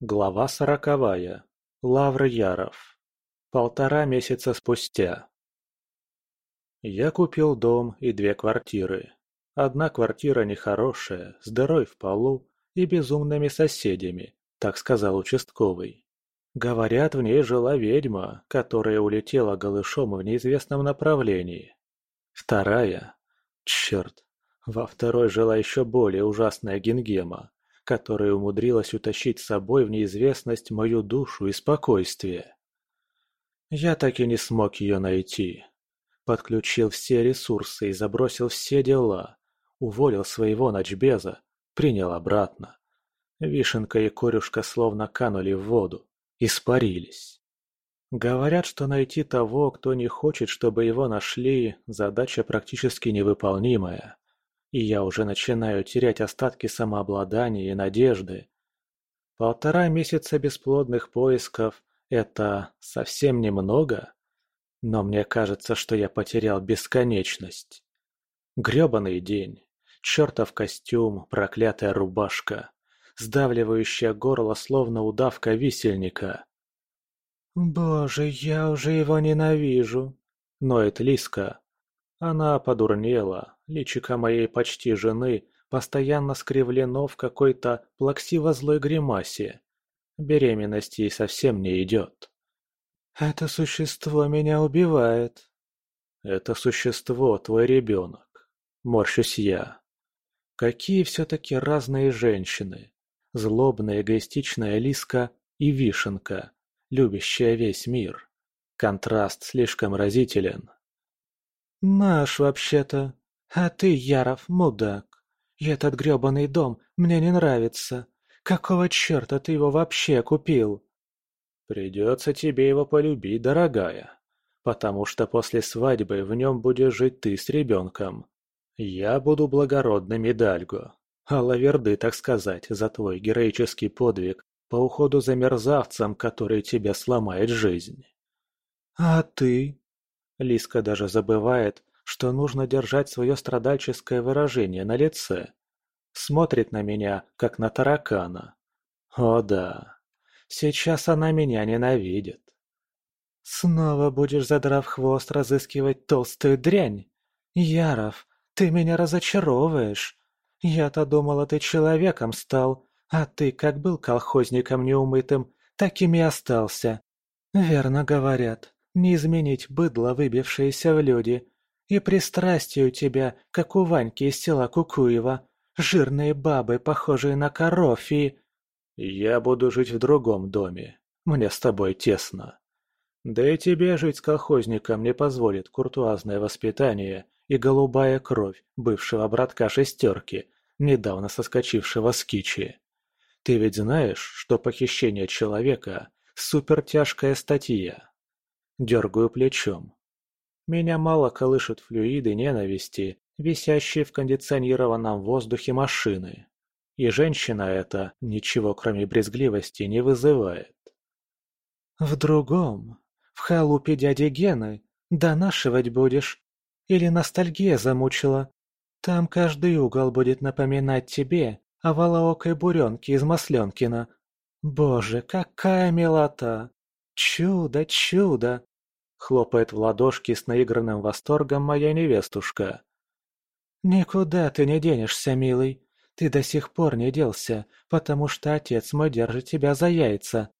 Глава сороковая. Лавр Яров. Полтора месяца спустя. Я купил дом и две квартиры. Одна квартира нехорошая, с дырой в полу и безумными соседями, так сказал участковый. Говорят, в ней жила ведьма, которая улетела голышом в неизвестном направлении. Вторая. Черт. Во второй жила еще более ужасная Гингема, которая умудрилась утащить с собой в неизвестность мою душу и спокойствие. Я так и не смог ее найти. Подключил все ресурсы и забросил все дела. Уволил своего ночбеза, принял обратно. Вишенка и корюшка словно канули в воду, испарились. Говорят, что найти того, кто не хочет, чтобы его нашли, задача практически невыполнимая и я уже начинаю терять остатки самообладания и надежды. Полтора месяца бесплодных поисков – это совсем немного, но мне кажется, что я потерял бесконечность. Грёбаный день, чертов костюм, проклятая рубашка, сдавливающая горло, словно удавка висельника. «Боже, я уже его ненавижу!» – ноет Лиска. Она подурнела, Личико моей почти жены постоянно скривлено в какой-то плаксиво-злой гримасе. Беременность ей совсем не идет. «Это существо меня убивает». «Это существо твой ребенок», — морщусь я. Какие все-таки разные женщины. Злобная эгоистичная Лиска и Вишенка, любящая весь мир. Контраст слишком разителен. «Наш, вообще-то», «А ты, Яров, мудак. И этот грёбаный дом мне не нравится. Какого чёрта ты его вообще купил?» «Придется тебе его полюбить, дорогая, потому что после свадьбы в нем будешь жить ты с ребенком. Я буду благородным Идальго, а лаверды, так сказать, за твой героический подвиг по уходу за мерзавцем, который тебе сломает жизнь». «А ты?» Лиска даже забывает, что нужно держать свое страдальческое выражение на лице. Смотрит на меня, как на таракана. О да, сейчас она меня ненавидит. Снова будешь, задрав хвост, разыскивать толстую дрянь? Яров, ты меня разочаровываешь. Я-то думала, ты человеком стал, а ты как был колхозником неумытым, таким и остался. Верно говорят, не изменить быдло, выбившееся в люди, и пристрастие у тебя, как у Ваньки из села Кукуева. Жирные бабы, похожие на коров и... Я буду жить в другом доме. Мне с тобой тесно. Да и тебе жить с колхозником не позволит куртуазное воспитание и голубая кровь бывшего братка шестерки, недавно соскочившего с кичи. Ты ведь знаешь, что похищение человека – супертяжкая статья? Дергаю плечом. Меня мало колышут флюиды ненависти, висящие в кондиционированном воздухе машины. И женщина эта ничего кроме брезгливости не вызывает. В другом, в халупе дяди Гены, донашивать будешь. Или ностальгия замучила. Там каждый угол будет напоминать тебе о волоокой буренке из Масленкина. Боже, какая милота! Чудо, чудо! Хлопает в ладошки с наигранным восторгом моя невестушка. «Никуда ты не денешься, милый. Ты до сих пор не делся, потому что отец мой держит тебя за яйца.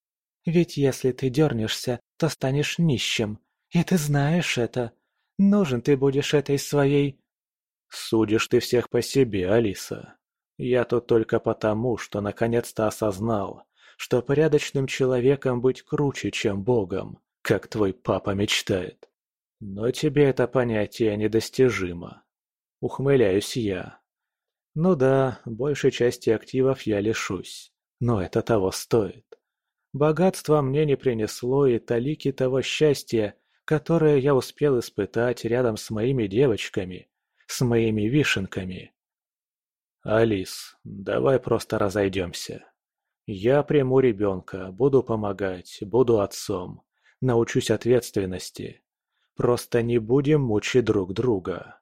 Ведь если ты дернешься, то станешь нищим. И ты знаешь это. Нужен ты будешь этой своей...» «Судишь ты всех по себе, Алиса. Я тут только потому, что наконец-то осознал, что порядочным человеком быть круче, чем Богом как твой папа мечтает. Но тебе это понятие недостижимо. Ухмыляюсь я. Ну да, большей части активов я лишусь, но это того стоит. Богатство мне не принесло и талики того счастья, которое я успел испытать рядом с моими девочками, с моими вишенками. Алис, давай просто разойдемся. Я приму ребенка, буду помогать, буду отцом научусь ответственности. Просто не будем мучить друг друга.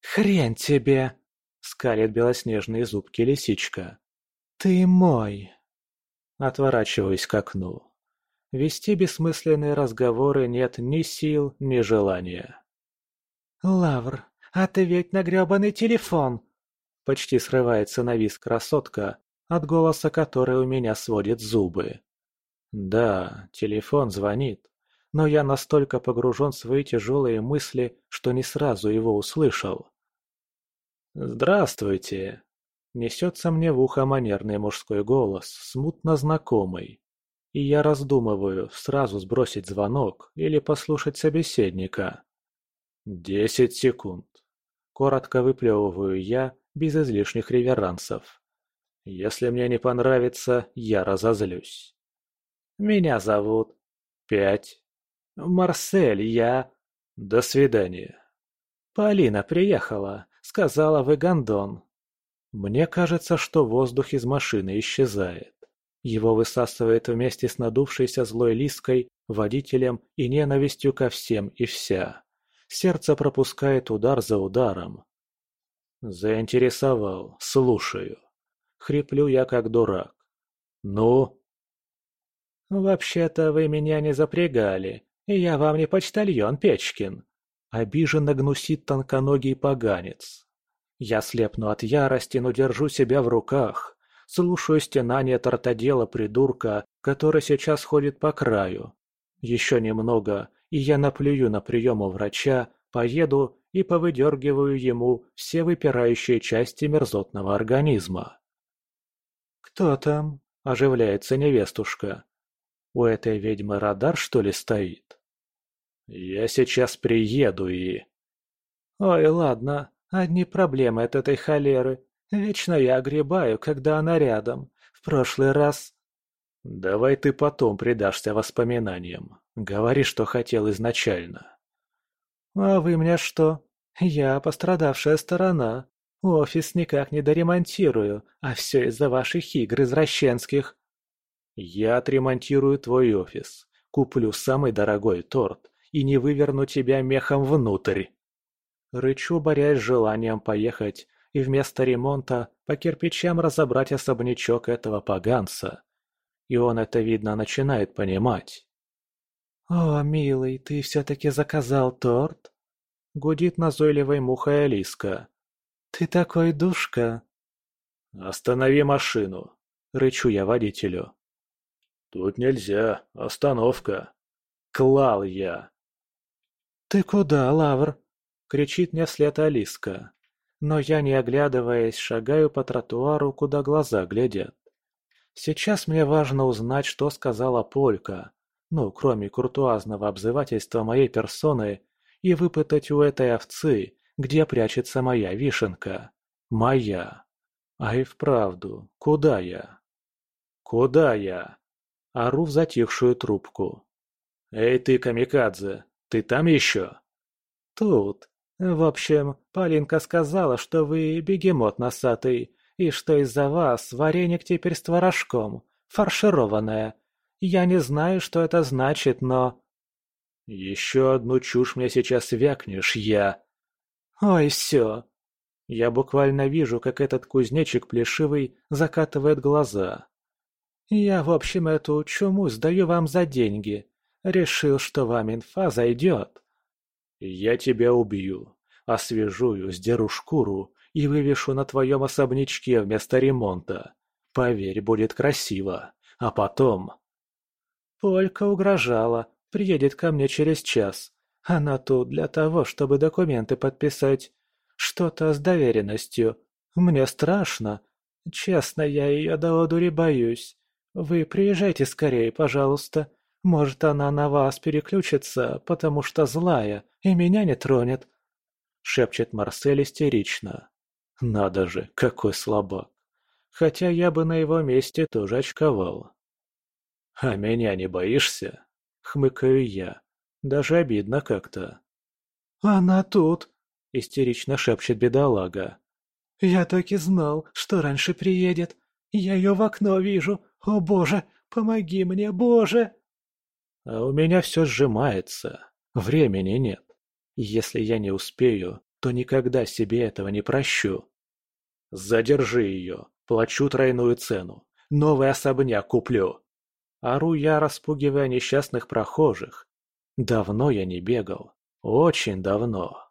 «Хрень тебе!» — скалит белоснежные зубки лисичка. «Ты мой!» Отворачиваюсь к окну. Вести бессмысленные разговоры нет ни сил, ни желания. «Лавр, а ты ведь на грёбаный телефон!» Почти срывается на виск красотка, от голоса которой у меня сводит зубы. Да, телефон звонит, но я настолько погружен в свои тяжелые мысли, что не сразу его услышал. «Здравствуйте!» Несется мне в ухо манерный мужской голос, смутно знакомый. И я раздумываю, сразу сбросить звонок или послушать собеседника. Десять секунд. Коротко выплевываю я, без излишних реверансов. Если мне не понравится, я разозлюсь. Меня зовут... Пять. Марсель, я... До свидания. Полина приехала, сказала вы гондон. Мне кажется, что воздух из машины исчезает. Его высасывает вместе с надувшейся злой лиской, водителем и ненавистью ко всем и вся. Сердце пропускает удар за ударом. Заинтересовал, слушаю. Хриплю я как дурак. Ну? Вообще-то вы меня не запрягали, и я вам не почтальон Печкин. Обиженно гнусит тонконогий поганец. Я слепну от ярости, но держу себя в руках. Слушаю стенание тортодела-придурка, который сейчас ходит по краю. Еще немного, и я наплюю на прием у врача, поеду и повыдергиваю ему все выпирающие части мерзотного организма. «Кто там?» – оживляется невестушка. «У этой ведьмы радар, что ли, стоит?» «Я сейчас приеду и...» «Ой, ладно, Одни проблемы от этой холеры. Вечно я огребаю, когда она рядом. В прошлый раз... Давай ты потом предашься воспоминаниям. Говори, что хотел изначально. А вы мне что? Я пострадавшая сторона. Офис никак не доремонтирую, а все из-за ваших игр извращенских. Я отремонтирую твой офис, куплю самый дорогой торт и не выверну тебя мехом внутрь. Рычу, борясь с желанием поехать и вместо ремонта по кирпичам разобрать особнячок этого поганца. И он это, видно, начинает понимать. «О, милый, ты все-таки заказал торт?» Гудит назойливой мухой Алиска. «Ты такой душка!» «Останови машину!» — рычу я водителю. «Тут нельзя, остановка!» Клал я. «Ты куда, Лавр?» кричит мне вслед Алиска. Но я, не оглядываясь, шагаю по тротуару, куда глаза глядят. Сейчас мне важно узнать, что сказала Полька, ну, кроме куртуазного обзывательства моей персоны, и выпытать у этой овцы, где прячется моя вишенка. Моя. А и вправду, куда я? Куда я? Ору в затихшую трубку. «Эй ты, камикадзе, ты там еще?» «Тут», в общем, Полинка сказала, что вы бегемот носатый, и что из-за вас вареник теперь с творожком, фаршированное. Я не знаю, что это значит, но... Еще одну чушь мне сейчас вякнешь, я... Ой, все. Я буквально вижу, как этот кузнечик плешивый закатывает глаза. Я, в общем, эту чуму сдаю вам за деньги. Решил, что вам инфа зайдет. Я тебя убью, освежую, сдеру шкуру и вывешу на твоем особнячке вместо ремонта. Поверь, будет красиво. А потом... Полька угрожала, приедет ко мне через час. Она тут для того, чтобы документы подписать. Что-то с доверенностью. Мне страшно. Честно, я ее до одури боюсь. Вы приезжайте скорее, пожалуйста. Может, она на вас переключится, потому что злая, и меня не тронет. Шепчет Марсель истерично. Надо же, какой слабак. Хотя я бы на его месте тоже очковал. «А меня не боишься?» — хмыкаю я. Даже обидно как-то. «Она тут!» — истерично шепчет бедолага. «Я так и знал, что раньше приедет. Я ее в окно вижу. О боже, помоги мне, боже!» А у меня все сжимается. Времени нет. Если я не успею, то никогда себе этого не прощу. Задержи ее. Плачу тройную цену. новый особняк куплю!» Ору я, распугивая несчастных прохожих. Давно я не бегал. Очень давно.